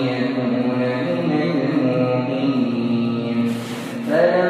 وليكون من الموقنين فلما